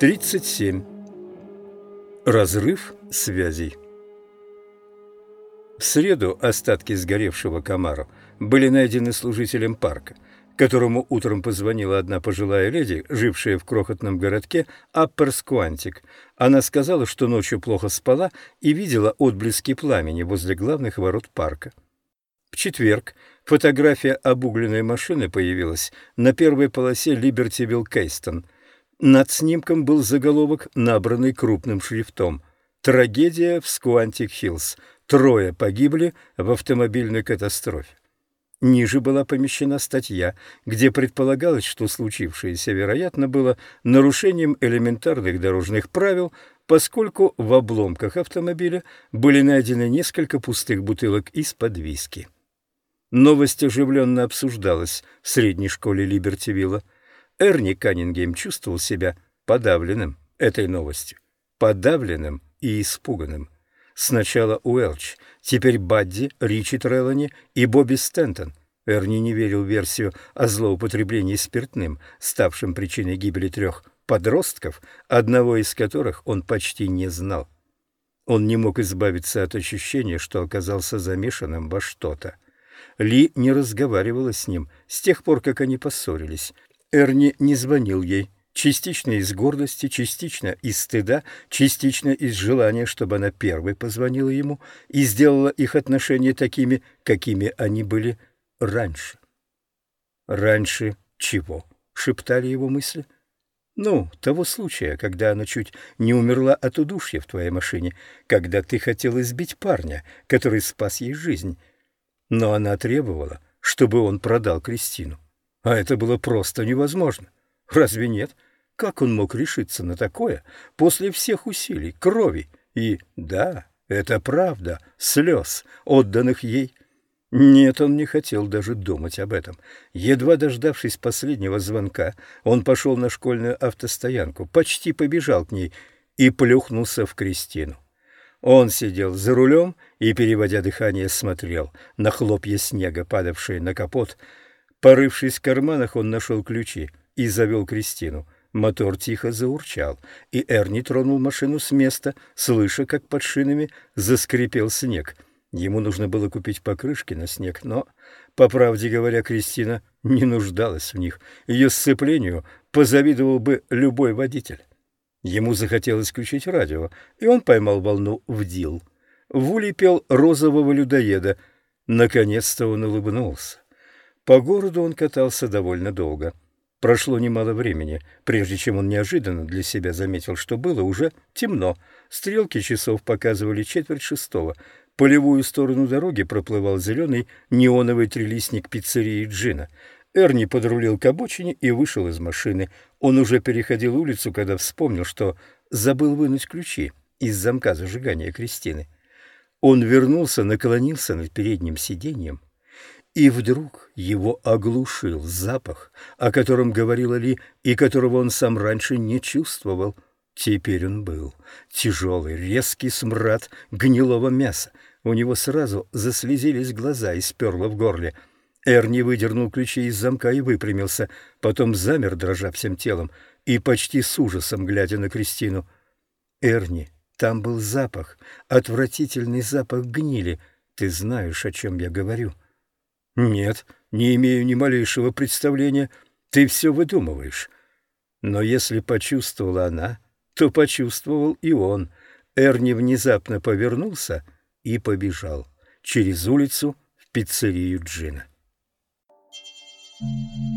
37. Разрыв связей. В среду остатки сгоревшего комару были найдены служителем парка, которому утром позвонила одна пожилая леди, жившая в крохотном городке Апперскуантик. Она сказала, что ночью плохо спала и видела отблески пламени возле главных ворот парка. В четверг фотография обугленной машины появилась на первой полосе Либертивилл Кейстон – над снимком был заголовок, набранный крупным шрифтом. «Трагедия в Скуантик-Хиллз. Трое погибли в автомобильной катастрофе». Ниже была помещена статья, где предполагалось, что случившееся, вероятно, было нарушением элементарных дорожных правил, поскольку в обломках автомобиля были найдены несколько пустых бутылок из-под виски. Новость оживленно обсуждалась в средней школе Либертивилла. Эрни Каннингем чувствовал себя подавленным этой новостью, подавленным и испуганным. Сначала Уэлч, теперь Бадди, Ричи Треллани и Бобби Стентон. Эрни не верил в версию о злоупотреблении спиртным, ставшим причиной гибели трех подростков, одного из которых он почти не знал. Он не мог избавиться от ощущения, что оказался замешанным во что-то. Ли не разговаривала с ним с тех пор, как они поссорились, Эрни не звонил ей, частично из гордости, частично из стыда, частично из желания, чтобы она первой позвонила ему и сделала их отношения такими, какими они были раньше. «Раньше чего?» — шептали его мысли. «Ну, того случая, когда она чуть не умерла от удушья в твоей машине, когда ты хотел избить парня, который спас ей жизнь. Но она требовала, чтобы он продал Кристину. А это было просто невозможно. Разве нет? Как он мог решиться на такое после всех усилий, крови и, да, это правда, слез, отданных ей? Нет, он не хотел даже думать об этом. Едва дождавшись последнего звонка, он пошел на школьную автостоянку, почти побежал к ней и плюхнулся в Кристину. Он сидел за рулем и, переводя дыхание, смотрел на хлопья снега, падавшие на капот, Порывшись в карманах, он нашел ключи и завел Кристину. Мотор тихо заурчал, и Эрни тронул машину с места, слыша, как под шинами заскрипел снег. Ему нужно было купить покрышки на снег, но, по правде говоря, Кристина не нуждалась в них. Ее сцеплению позавидовал бы любой водитель. Ему захотелось включить радио, и он поймал волну в дил. В улей пел розового людоеда. Наконец-то он улыбнулся. По городу он катался довольно долго. Прошло немало времени, прежде чем он неожиданно для себя заметил, что было уже темно. Стрелки часов показывали четверть шестого. По левую сторону дороги проплывал зеленый неоновый трилистник пиццерии Джина. Эрни подрулил к обочине и вышел из машины. Он уже переходил улицу, когда вспомнил, что забыл вынуть ключи из замка зажигания Кристины. Он вернулся, наклонился над передним сиденьем и вдруг его оглушил запах, о котором говорила Ли и которого он сам раньше не чувствовал. Теперь он был тяжелый, резкий смрад гнилого мяса. У него сразу заслезились глаза и сперло в горле. Эрни выдернул ключи из замка и выпрямился, потом замер, дрожа всем телом, и почти с ужасом глядя на Кристину. «Эрни, там был запах, отвратительный запах гнили. Ты знаешь, о чем я говорю?» Нет, не имею ни малейшего представления. Ты все выдумываешь. Но если почувствовала она, то почувствовал и он. Эрни внезапно повернулся и побежал через улицу в пиццерию Джина. Thank you.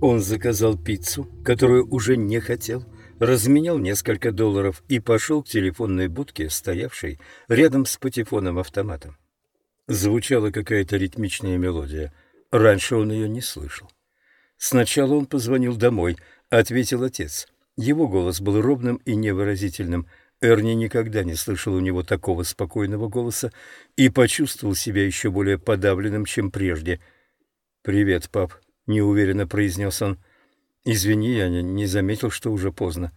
Он заказал пиццу, которую уже не хотел, разменял несколько долларов и пошел к телефонной будке, стоявшей рядом с патефоном-автоматом. Звучала какая-то ритмичная мелодия. Раньше он ее не слышал. Сначала он позвонил домой, ответил отец. Его голос был ровным и невыразительным. Эрни никогда не слышал у него такого спокойного голоса и почувствовал себя еще более подавленным, чем прежде. «Привет, пап», — неуверенно произнес он. «Извини, я не заметил, что уже поздно».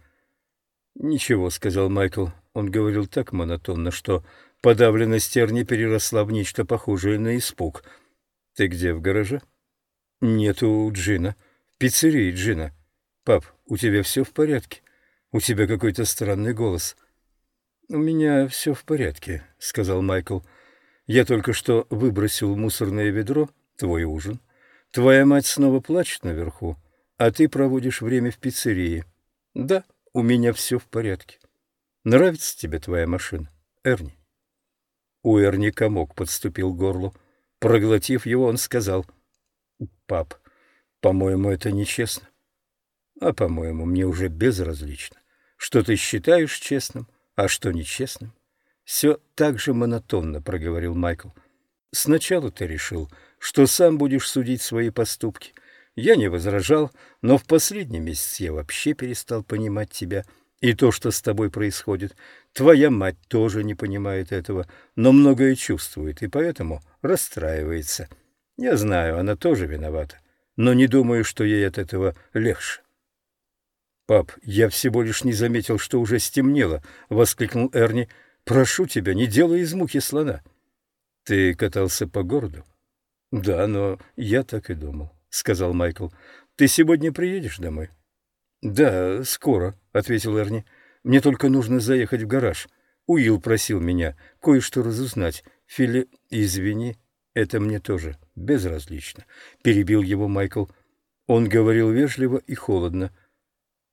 «Ничего», — сказал Майкл. Он говорил так монотонно, что подавленность Эрни переросла в нечто похожее на испуг. «Ты где, в гараже?» «Нет, у Джина. В пиццерии Джина. Пап, у тебя все в порядке? У тебя какой-то странный голос». «У меня все в порядке», — сказал Майкл. «Я только что выбросил в мусорное ведро твой ужин. Твоя мать снова плачет наверху, а ты проводишь время в пиццерии. Да, у меня все в порядке. Нравится тебе твоя машина, Эрни?» У Эрни комок подступил к горлу. Проглотив его, он сказал, «Пап, по-моему, это нечестно. А, по-моему, мне уже безразлично, что ты считаешь честным, а что нечестным. Все так же монотонно, — проговорил Майкл. Сначала ты решил, что сам будешь судить свои поступки. Я не возражал, но в последний месяц я вообще перестал понимать тебя и то, что с тобой происходит. Твоя мать тоже не понимает этого, но многое чувствует и поэтому расстраивается. Я знаю, она тоже виновата, но не думаю, что ей от этого легче. «Пап, я всего лишь не заметил, что уже стемнело», — воскликнул Эрни. «Прошу тебя, не делай из мухи слона». «Ты катался по городу?» «Да, но я так и думал», — сказал Майкл. «Ты сегодня приедешь домой?» «Да, скоро», — ответил Эрни. Мне только нужно заехать в гараж. Уилл просил меня кое-что разузнать. Фили, извини, это мне тоже безразлично. Перебил его Майкл. Он говорил вежливо и холодно.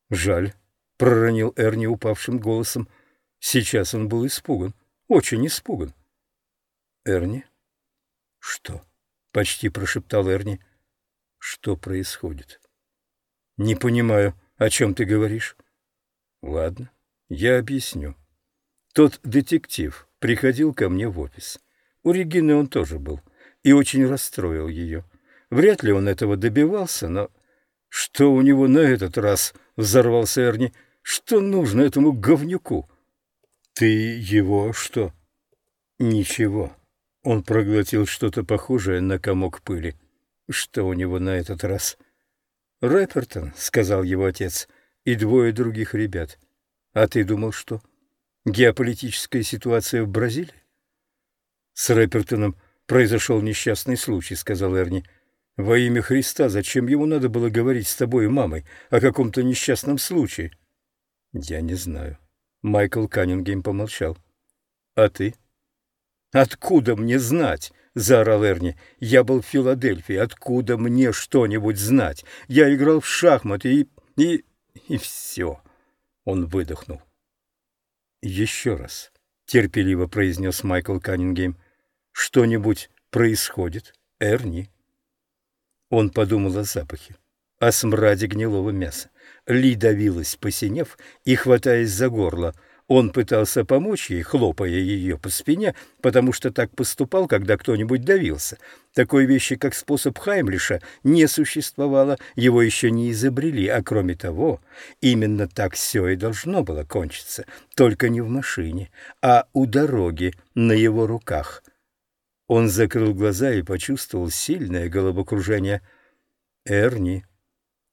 Жаль, проронил Эрни упавшим голосом. Сейчас он был испуган, очень испуган. Эрни? Что? Почти прошептал Эрни. Что происходит? Не понимаю, о чем ты говоришь. Ладно, я объясню. Тот детектив приходил ко мне в офис. У Регины он тоже был и очень расстроил ее. Вряд ли он этого добивался, но... Что у него на этот раз? Взорвался Эрни. Что нужно этому говнюку? Ты его что? Ничего. Он проглотил что-то похожее на комок пыли. Что у него на этот раз? Рэпертон, сказал его отец, и двое других ребят. А ты думал, что? Геополитическая ситуация в Бразилии? С Рэпертоном произошел несчастный случай, сказал Эрни. Во имя Христа, зачем ему надо было говорить с тобой и мамой о каком-то несчастном случае? Я не знаю. Майкл Каннингем помолчал. А ты? Откуда мне знать? заорал Эрни. Я был в Филадельфии. Откуда мне что-нибудь знать? Я играл в шахматы и... и... и все. Он выдохнул. «Еще раз», — терпеливо произнес Майкл Каннингем, — «что-нибудь происходит, Эрни?» Он подумал о запахе, о смраде гнилого мяса. Ли давилась, посинев и хватаясь за горло — он пытался помочь ей, хлопая ее по спине, потому что так поступал, когда кто-нибудь давился. Такой вещи, как способ Хаймлиша, не существовало, его еще не изобрели, а кроме того, именно так все и должно было кончиться, только не в машине, а у дороги, на его руках. Он закрыл глаза и почувствовал сильное головокружение. «Эрни,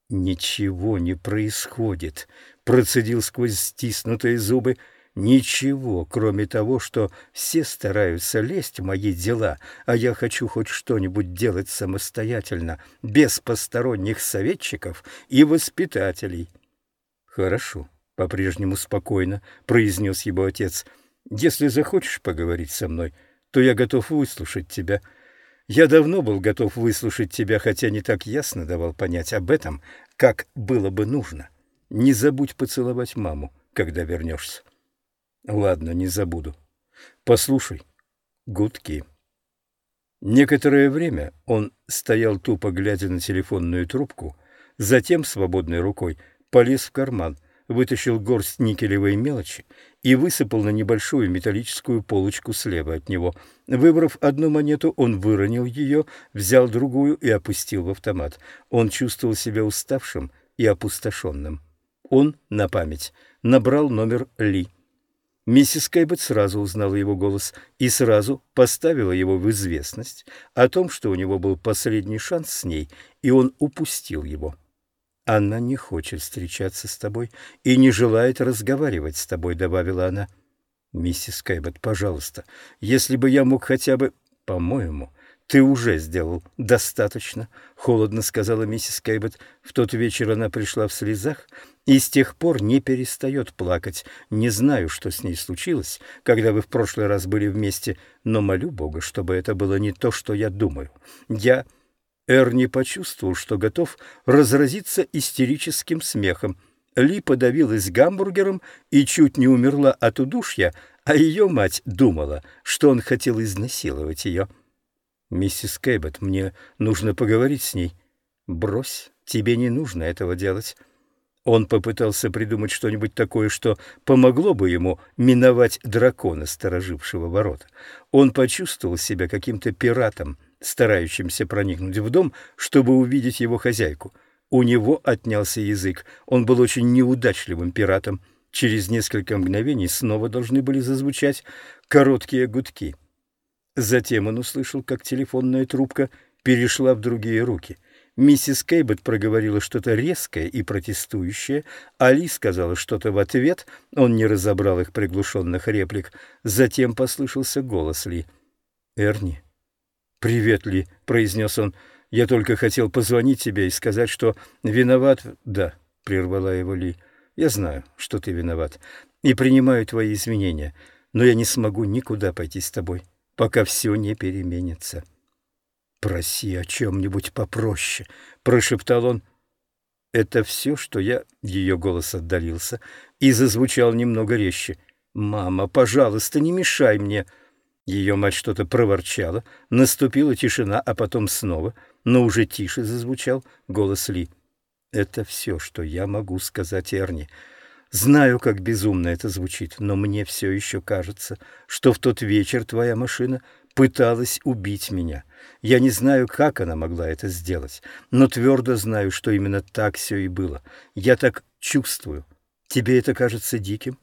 ничего не происходит», процедил сквозь стиснутые зубы. Ничего, кроме того, что все стараются лезть в мои дела, а я хочу хоть что-нибудь делать самостоятельно, без посторонних советчиков и воспитателей. Хорошо, по-прежнему спокойно произнес его отец. Если захочешь поговорить со мной, то я готов выслушать тебя. Я давно был готов выслушать тебя, хотя не так ясно давал понять об этом, как было бы нужно. Не забудь поцеловать маму, когда вернешься. Ладно, не забуду. Послушай, гудки. Некоторое время он стоял тупо, глядя на телефонную трубку, затем свободной рукой полез в карман, вытащил горсть никелевой мелочи и высыпал на небольшую металлическую полочку слева от него. Выбрав одну монету, он выронил ее, взял другую и опустил в автомат. Он чувствовал себя уставшим и опустошенным. Он на память набрал номер Ли. Миссис Кэббет сразу узнала его голос и сразу поставила его в известность о том, что у него был последний шанс с ней, и он упустил его. «Она не хочет встречаться с тобой и не желает разговаривать с тобой», — добавила она. Миссис Кэббет, пожалуйста, если бы я мог хотя бы... По-моему, ты уже сделал достаточно, — холодно сказала миссис Кэббет. В тот вечер она пришла в слезах и с тех пор не перестает плакать. Не знаю, что с ней случилось, когда вы в прошлый раз были вместе, но молю Бога, чтобы это было не то, что я думаю. Я... Эрни почувствовал, что готов разразиться истерическим смехом. Ли подавилась гамбургером и чуть не умерла от удушья, а ее мать думала, что он хотел изнасиловать ее. «Миссис Кэббет, мне нужно поговорить с ней». «Брось, тебе не нужно этого делать». Он попытался придумать что-нибудь такое, что помогло бы ему миновать дракона, сторожившего ворота. Он почувствовал себя каким-то пиратом, старающимся проникнуть в дом, чтобы увидеть его хозяйку. У него отнялся язык. Он был очень неудачливым пиратом. Через несколько мгновений снова должны были зазвучать короткие гудки. Затем он услышал, как телефонная трубка перешла в другие руки. Миссис Кейбот проговорила что-то резкое и протестующее, Али сказала что-то в ответ, он не разобрал их приглушенных реплик. Затем послышался голос Ли. «Эрни». «Привет, Ли», — произнес он. «Я только хотел позвонить тебе и сказать, что виноват...» «Да», — прервала его Ли. «Я знаю, что ты виноват, и принимаю твои извинения, но я не смогу никуда пойти с тобой, пока все не переменится». «Проси о чем-нибудь попроще», — прошептал он. «Это все, что я...» — ее голос отдалился и зазвучал немного резче. «Мама, пожалуйста, не мешай мне!» Ее мать что-то проворчала, наступила тишина, а потом снова, но уже тише зазвучал голос Ли. «Это все, что я могу сказать Эрни. Знаю, как безумно это звучит, но мне все еще кажется, что в тот вечер твоя машина пыталась убить меня. Я не знаю, как она могла это сделать, но твердо знаю, что именно так все и было. Я так чувствую. Тебе это кажется диким?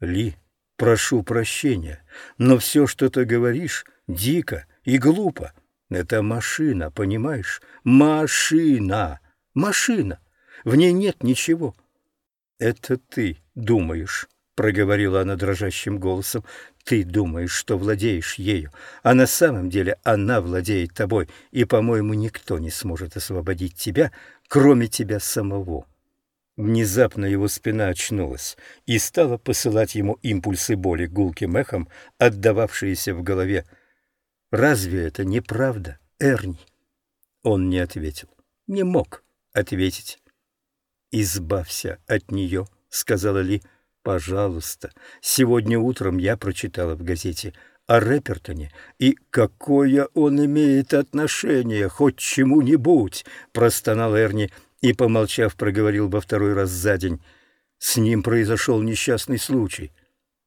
Ли, прошу прощения, но все, что ты говоришь, дико и глупо. Это машина, понимаешь? Машина! Машина! В ней нет ничего. Это ты думаешь проговорила она дрожащим голосом. Ты думаешь, что владеешь ею, а на самом деле она владеет тобой, и, по-моему, никто не сможет освободить тебя, кроме тебя самого. Внезапно его спина очнулась и стала посылать ему импульсы боли гулким эхом, отдававшиеся в голове. «Разве это не правда, Эрни?» Он не ответил, не мог ответить. «Избавься от нее», — сказала Ли, — Пожалуйста, сегодня утром я прочитала в газете о Рэпертоне, и какое он имеет отношение хоть чему-нибудь, простонал Эрни и, помолчав, проговорил во второй раз за день. С ним произошел несчастный случай.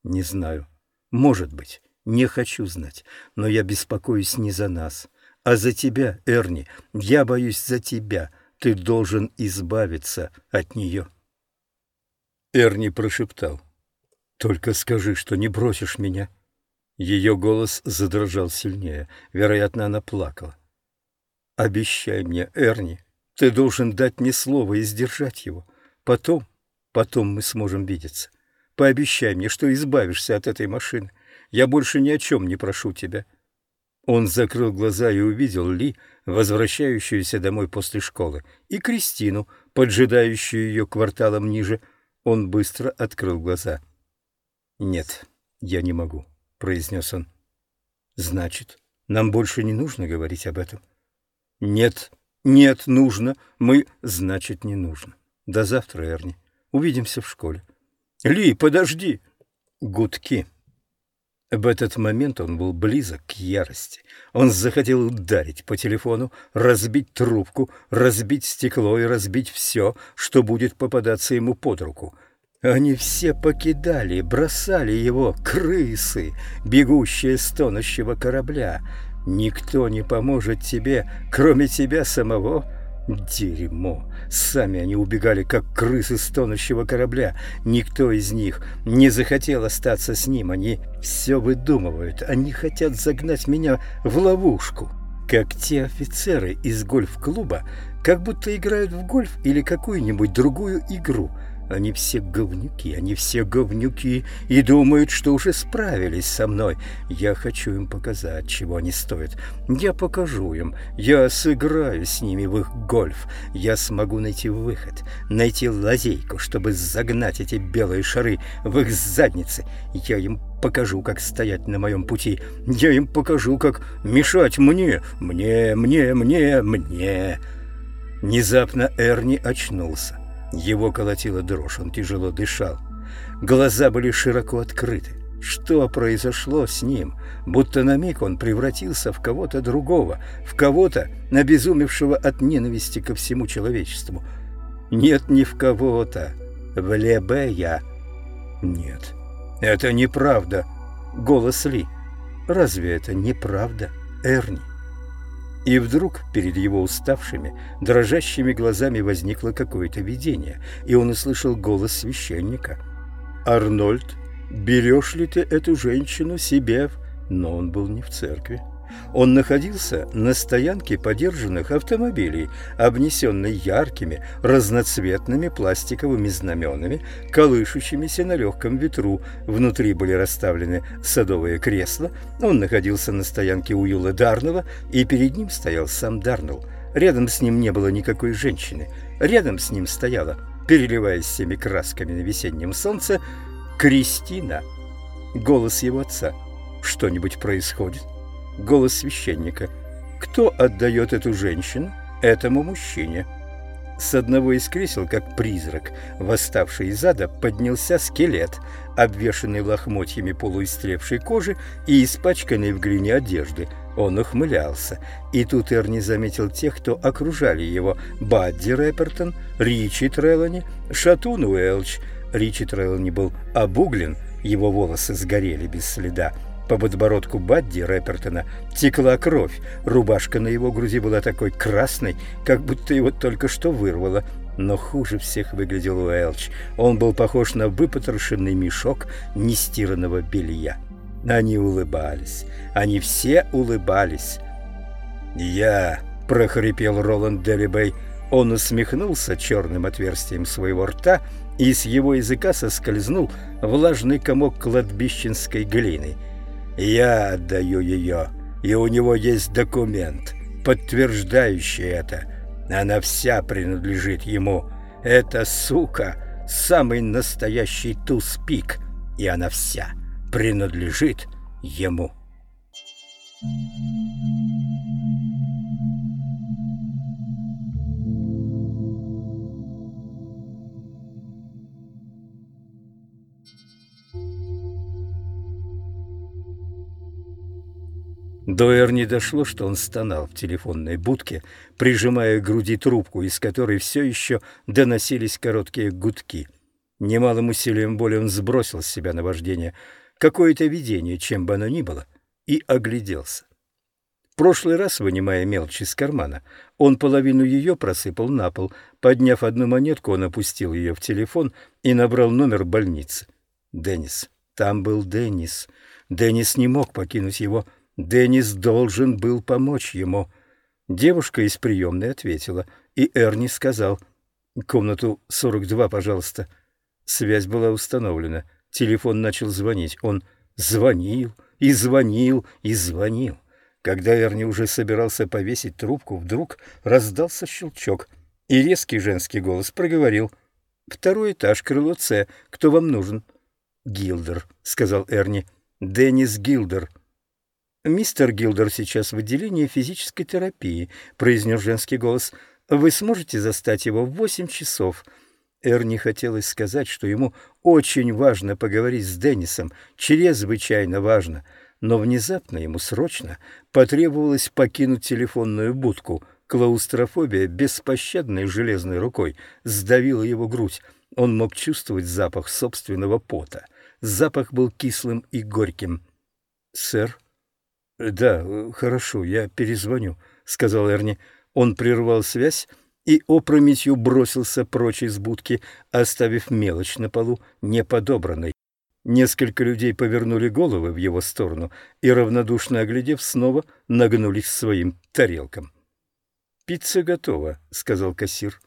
Не знаю. Может быть. Не хочу знать. Но я беспокоюсь не за нас, а за тебя, Эрни. Я боюсь за тебя. Ты должен избавиться от нее. Эрни прошептал. «Только скажи, что не бросишь меня». Ее голос задрожал сильнее. Вероятно, она плакала. «Обещай мне, Эрни, ты должен дать мне слово и сдержать его. Потом, потом мы сможем видеться. Пообещай мне, что избавишься от этой машины. Я больше ни о чем не прошу тебя». Он закрыл глаза и увидел Ли, возвращающуюся домой после школы, и Кристину, поджидающую ее кварталом ниже, — он быстро открыл глаза. «Нет, я не могу», — произнес он. «Значит, нам больше не нужно говорить об этом?» «Нет, нет, нужно. Мы...» «Значит, не нужно. До завтра, Эрни. Увидимся в школе». «Ли, подожди!» Гудки. В этот момент он был близок к ярости. Он захотел ударить по телефону, разбить трубку, разбить стекло и разбить все, что будет попадаться ему под руку. Они все покидали, бросали его, крысы, бегущие с тонущего корабля. Никто не поможет тебе, кроме тебя самого, — Дерьмо! Сами они убегали, как крысы с тонущего корабля. Никто из них не захотел остаться с ним. Они все выдумывают. Они хотят загнать меня в ловушку. Как те офицеры из гольф-клуба, как будто играют в гольф или какую-нибудь другую игру. Они все говнюки, они все говнюки и думают, что уже справились со мной. Я хочу им показать, чего они стоят. Я покажу им, я сыграю с ними в их гольф. Я смогу найти выход, найти лазейку, чтобы загнать эти белые шары в их задницы. Я им покажу, как стоять на моем пути. Я им покажу, как мешать мне, мне, мне, мне, мне. Внезапно Эрни очнулся. Его колотила дрожь, он тяжело дышал. Глаза были широко открыты. Что произошло с ним? Будто на миг он превратился в кого-то другого, в кого-то, обезумевшего от ненависти ко всему человечеству. Нет, не в кого-то, в Лебея. Нет, это неправда. Голос Ли. Разве это неправда, Эрни? И вдруг перед его уставшими, дрожащими глазами возникло какое-то видение, и он услышал голос священника. «Арнольд, берешь ли ты эту женщину себе?» Но он был не в церкви. Он находился на стоянке подержанных автомобилей, обнесенной яркими, разноцветными пластиковыми знаменами, колышущимися на легком ветру. Внутри были расставлены садовые кресла. Он находился на стоянке у Юла Дарнелла, и перед ним стоял сам Дарнелл. Рядом с ним не было никакой женщины. Рядом с ним стояла, переливаясь всеми красками на весеннем солнце, Кристина. Голос его отца. «Что-нибудь происходит?» Голос священника. Кто отдает эту женщину этому мужчине? С одного из кресел, как призрак, восставший из ада, поднялся скелет, обвешанный лохмотьями полуистревшей кожи и испачканной в глине одежды. Он ухмылялся. И тут Эрни заметил тех, кто окружали его. Бадди Рэпертон, Ричи Треллани, Шатун Уэлч. Ричи Треллани был обуглен, его волосы сгорели без следа. По подбородку Бадди Рэпертона текла кровь. Рубашка на его груди была такой красной, как будто его только что вырвало. Но хуже всех выглядел Уэлч. Он был похож на выпотрошенный мешок нестиранного белья. Они улыбались. Они все улыбались. «Я...» — прохрипел Роланд Делибей. Он усмехнулся черным отверстием своего рта, и с его языка соскользнул влажный комок кладбищенской глины — я отдаю ее, и у него есть документ, подтверждающий это. Она вся принадлежит ему. Эта сука – самый настоящий туз-пик, и она вся принадлежит ему. Thank you. До Эрни дошло, что он стонал в телефонной будке, прижимая к груди трубку, из которой все еще доносились короткие гудки. Немалым усилием воли он сбросил с себя наваждение, какое-то видение, чем бы оно ни было, и огляделся. В прошлый раз, вынимая мелочь из кармана, он половину ее просыпал на пол. Подняв одну монетку, он опустил ее в телефон и набрал номер больницы. Деннис. Там был Деннис. Деннис не мог покинуть его Деннис должен был помочь ему. Девушка из приемной ответила, и Эрни сказал «Комнату 42, пожалуйста». Связь была установлена. Телефон начал звонить. Он звонил и звонил и звонил. Когда Эрни уже собирался повесить трубку, вдруг раздался щелчок, и резкий женский голос проговорил «Второй этаж, крыло С. Кто вам нужен?» «Гилдер», — сказал Эрни. «Деннис Гилдер». «Мистер Гилдер сейчас в отделении физической терапии», — произнес женский голос. «Вы сможете застать его в восемь часов?» Эрни хотелось сказать, что ему очень важно поговорить с Деннисом, чрезвычайно важно, но внезапно ему срочно потребовалось покинуть телефонную будку. Клаустрофобия беспощадной железной рукой сдавила его грудь. Он мог чувствовать запах собственного пота. Запах был кислым и горьким. «Сэр», «Да, хорошо, я перезвоню», — сказал Эрни. Он прервал связь и опрометью бросился прочь из будки, оставив мелочь на полу неподобранной. Несколько людей повернули головы в его сторону и, равнодушно оглядев, снова нагнулись к своим тарелкам. «Пицца готова», — сказал кассир.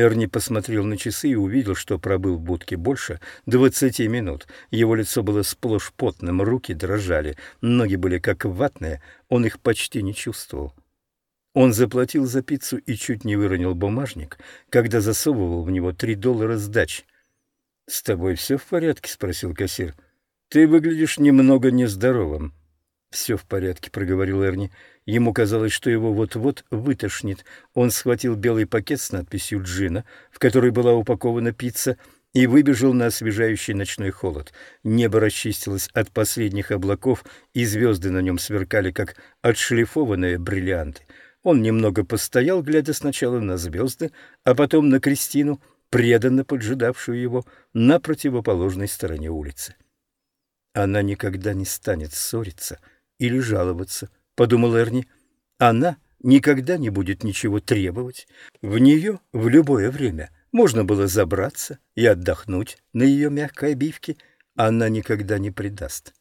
Эрни посмотрел на часы и увидел, что пробыл в будке больше двадцати минут. Его лицо было сплошь потным, руки дрожали, ноги были как ватные, он их почти не чувствовал. Он заплатил за пиццу и чуть не выронил бумажник, когда засовывал в него три доллара сдачи. — С тобой все в порядке? — спросил кассир. — Ты выглядишь немного нездоровым. — Все в порядке, — проговорил Эрни. Ему казалось, что его вот-вот вытошнит. Он схватил белый пакет с надписью «Джина», в который была упакована пицца, и выбежал на освежающий ночной холод. Небо расчистилось от последних облаков, и звезды на нем сверкали, как отшлифованные бриллианты. Он немного постоял, глядя сначала на звезды, а потом на Кристину, преданно поджидавшую его на противоположной стороне улицы. Она никогда не станет ссориться или жаловаться — подумал Эрни. Она никогда не будет ничего требовать. В нее в любое время можно было забраться и отдохнуть на ее мягкой обивке. Она никогда не предаст.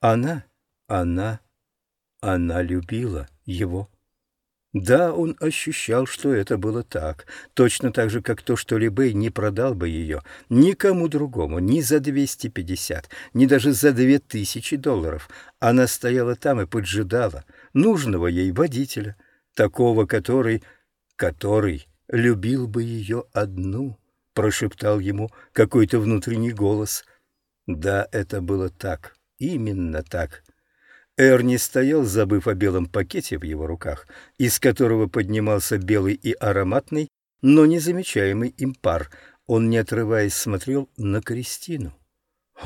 Она, она, она любила его. Да, он ощущал, что это было так, точно так же, как то, что Либей не продал бы ее никому другому, ни за 250, ни даже за 2000 долларов. Она стояла там и поджидала нужного ей водителя, такого, который... который любил бы ее одну, прошептал ему какой-то внутренний голос. Да, это было так, именно так. Эрни стоял, забыв о белом пакете в его руках, из которого поднимался белый и ароматный, но незамечаемый им пар. Он, не отрываясь, смотрел на Кристину.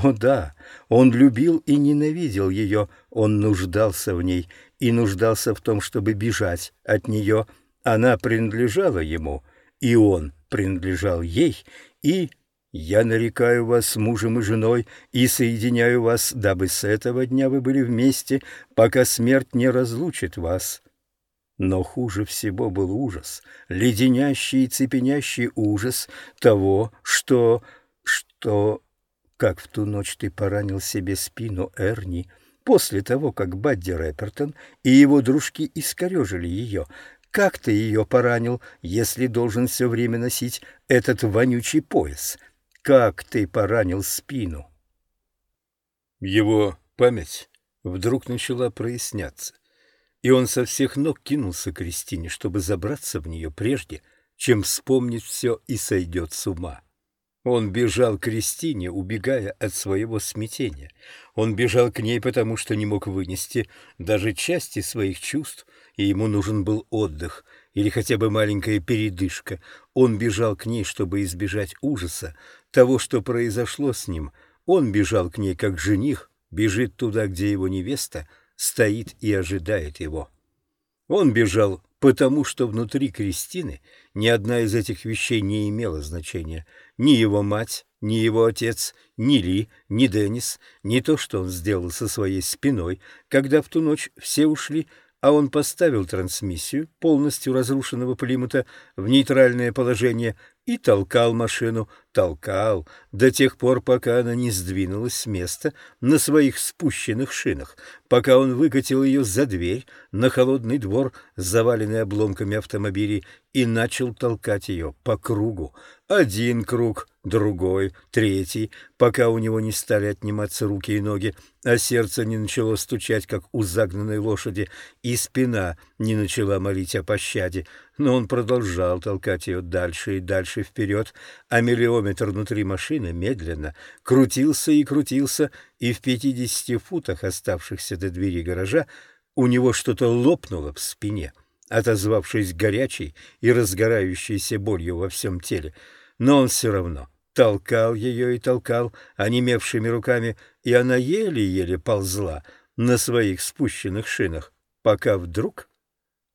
О да, он любил и ненавидел ее, он нуждался в ней и нуждался в том, чтобы бежать от нее. Она принадлежала ему, и он принадлежал ей, и я нарекаю вас мужем и женой и соединяю вас, дабы с этого дня вы были вместе, пока смерть не разлучит вас». Но хуже всего был ужас, леденящий и цепенящий ужас того, что... что... Как в ту ночь ты поранил себе спину, Эрни, после того, как Бадди Рэпертон и его дружки искорежили ее, как ты ее поранил, если должен все время носить этот вонючий пояс? Как ты поранил спину? Его память вдруг начала проясняться, и он со всех ног кинулся к Кристине, чтобы забраться в нее прежде, чем вспомнить все и сойдет с ума. Он бежал к Кристине, убегая от своего смятения. Он бежал к ней, потому что не мог вынести даже части своих чувств, и ему нужен был отдых или хотя бы маленькая передышка. Он бежал к ней, чтобы избежать ужаса, того, что произошло с ним. Он бежал к ней, как жених, бежит туда, где его невеста стоит и ожидает его. Он бежал, потому что внутри Кристины ни одна из этих вещей не имела значения. Ни его мать, ни его отец, ни Ли, ни Деннис, ни то, что он сделал со своей спиной, когда в ту ночь все ушли, а он поставил трансмиссию полностью разрушенного Плимута в нейтральное положение и толкал машину, толкал до тех пор, пока она не сдвинулась с места на своих спущенных шинах, пока он выкатил ее за дверь на холодный двор, заваленный обломками автомобилей, и начал толкать ее по кругу. Один круг, другой, третий, пока у него не стали отниматься руки и ноги, а сердце не начало стучать, как у загнанной лошади, и спина не начала молить о пощаде, но он продолжал толкать ее дальше и дальше вперед, а миллиометр внутри машины медленно крутился и крутился, и в пятидесяти футах, оставшихся до двери гаража, у него что-то лопнуло в спине, отозвавшись горячей и разгорающейся болью во всем теле — но он все равно толкал ее и толкал онемевшими руками, и она еле-еле ползла на своих спущенных шинах, пока вдруг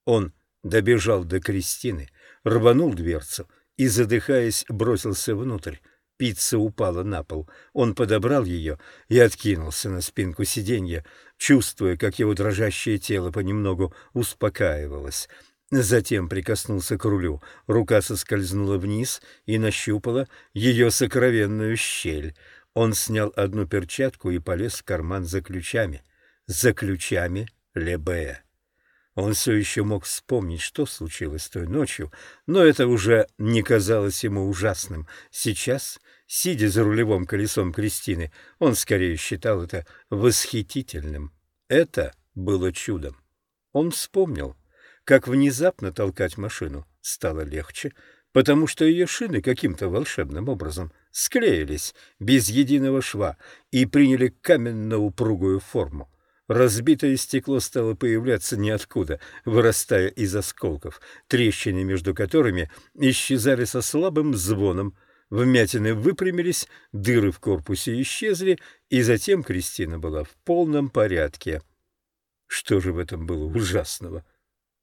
он добежал до Кристины, рванул дверцу и, задыхаясь, бросился внутрь. Пицца упала на пол. Он подобрал ее и откинулся на спинку сиденья, чувствуя, как его дрожащее тело понемногу успокаивалось. Затем прикоснулся к рулю. Рука соскользнула вниз и нащупала ее сокровенную щель. Он снял одну перчатку и полез в карман за ключами. За ключами Лебея. Он все еще мог вспомнить, что случилось той ночью, но это уже не казалось ему ужасным. Сейчас, сидя за рулевым колесом Кристины, он скорее считал это восхитительным. Это было чудом. Он вспомнил, как внезапно толкать машину стало легче, потому что ее шины каким-то волшебным образом склеились без единого шва и приняли каменно-упругую форму. Разбитое стекло стало появляться ниоткуда, вырастая из осколков, трещины между которыми исчезали со слабым звоном. Вмятины выпрямились, дыры в корпусе исчезли, и затем Кристина была в полном порядке. Что же в этом было ужасного?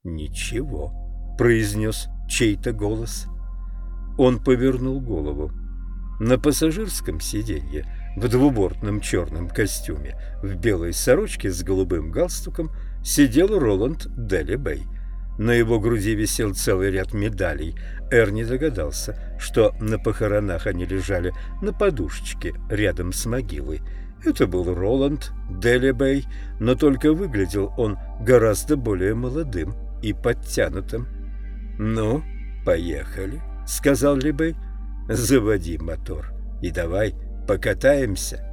«Ничего», — произнес чей-то голос. Он повернул голову. На пассажирском сиденье в двубортном черном костюме, в белой сорочке с голубым галстуком, сидел Роланд Делли На его груди висел целый ряд медалей. Эрни догадался, что на похоронах они лежали на подушечке рядом с могилой. Это был Роланд Делли но только выглядел он гораздо более молодым и подтянутым. «Ну, поехали», — сказал Лебей. «Заводи мотор и давай покатаемся?»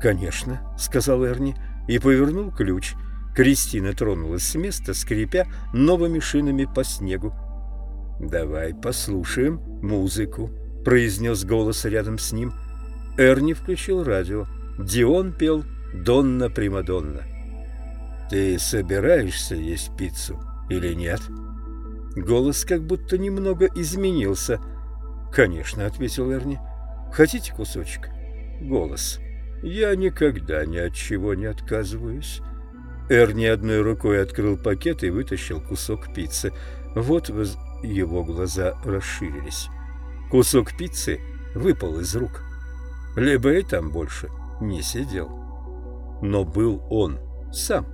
«Конечно», — сказал Эрни и повернул ключ. Кристина тронулась с места, скрипя новыми шинами по снегу. «Давай послушаем музыку», — произнес голос рядом с ним. Эрни включил радио. Дион пел «Донна Примадонна». «Ты собираешься есть пиццу или нет?» Голос как будто немного изменился. «Конечно», — ответил Эрни. Хотите кусочек? Голос. Я никогда ни от чего не отказываюсь. Эрни одной рукой открыл пакет и вытащил кусок пиццы. Вот воз... его глаза расширились. Кусок пиццы выпал из рук. Лебей там больше не сидел. Но был он сам.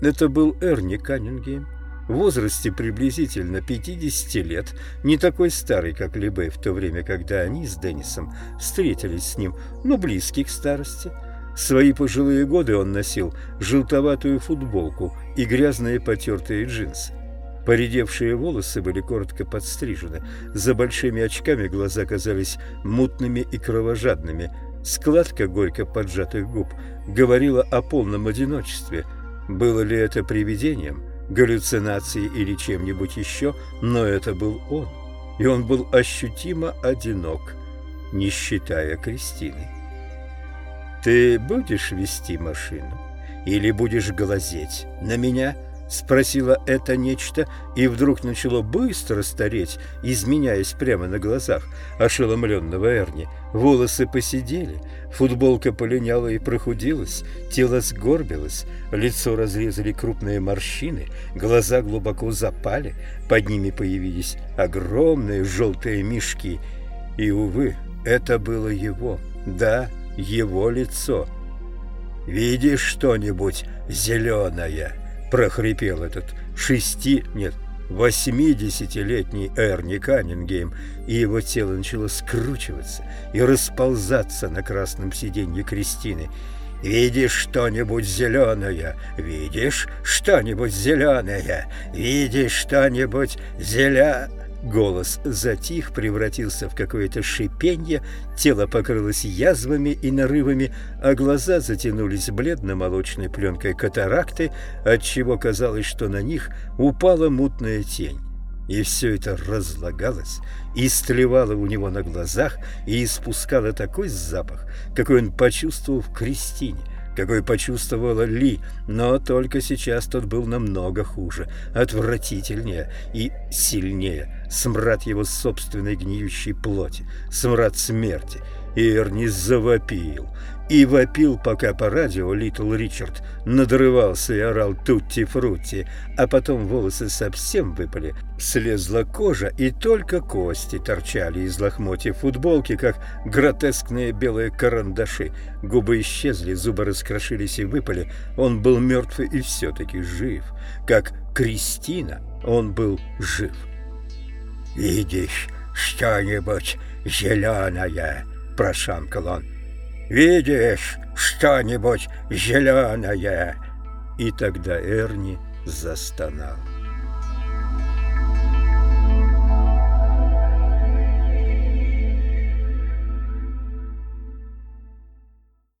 Это был Эрни Каннингем в возрасте приблизительно 50 лет, не такой старый, как Лебе в то время, когда они с Деннисом встретились с ним, но близкий к старости. Свои пожилые годы он носил желтоватую футболку и грязные потертые джинсы. Поредевшие волосы были коротко подстрижены, за большими очками глаза казались мутными и кровожадными. Складка горько поджатых губ говорила о полном одиночестве. Было ли это привидением? галлюцинацией или чем-нибудь еще, но это был он, и он был ощутимо одинок, не считая Кристины. «Ты будешь вести машину или будешь глазеть на меня?» — спросила это нечто, и вдруг начало быстро стареть, изменяясь прямо на глазах ошеломленного Эрни. Волосы посидели, футболка полиняла и прохудилась, тело сгорбилось, лицо разрезали крупные морщины, глаза глубоко запали, под ними появились огромные желтые мешки. И, увы, это было его, да, его лицо. «Видишь что-нибудь зеленое?» — прохрипел этот шести... нет, восьмидесятилетний Эрни Каннингейм, и его тело начало скручиваться и расползаться на красном сиденье Кристины. «Видишь что-нибудь зеленое? Видишь что-нибудь зеленое? Видишь что-нибудь зеленое?» Голос затих, превратился в какое-то шипенье, тело покрылось язвами и нарывами, а глаза затянулись бледно-молочной пленкой катаракты, отчего казалось, что на них упала мутная тень. И все это разлагалось, истлевало у него на глазах и испускало такой запах, какой он почувствовал в Кристине – какой почувствовала Ли, но только сейчас тот был намного хуже, отвратительнее и сильнее. Смрад его собственной гниющей плоти, смрад смерти. И Эрни завопил, и вопил, пока по радио Литл Ричард надрывался и орал «Тутти-фрутти», а потом волосы совсем выпали, слезла кожа, и только кости торчали из лохмотьев футболки, как гротескные белые карандаши. Губы исчезли, зубы раскрошились и выпали. Он был мертв и все-таки жив. Как Кристина, он был жив. «Видишь что-нибудь зеленое?» – прошамкал он. «Видишь что-нибудь зеленое?» И тогда Эрни застонал.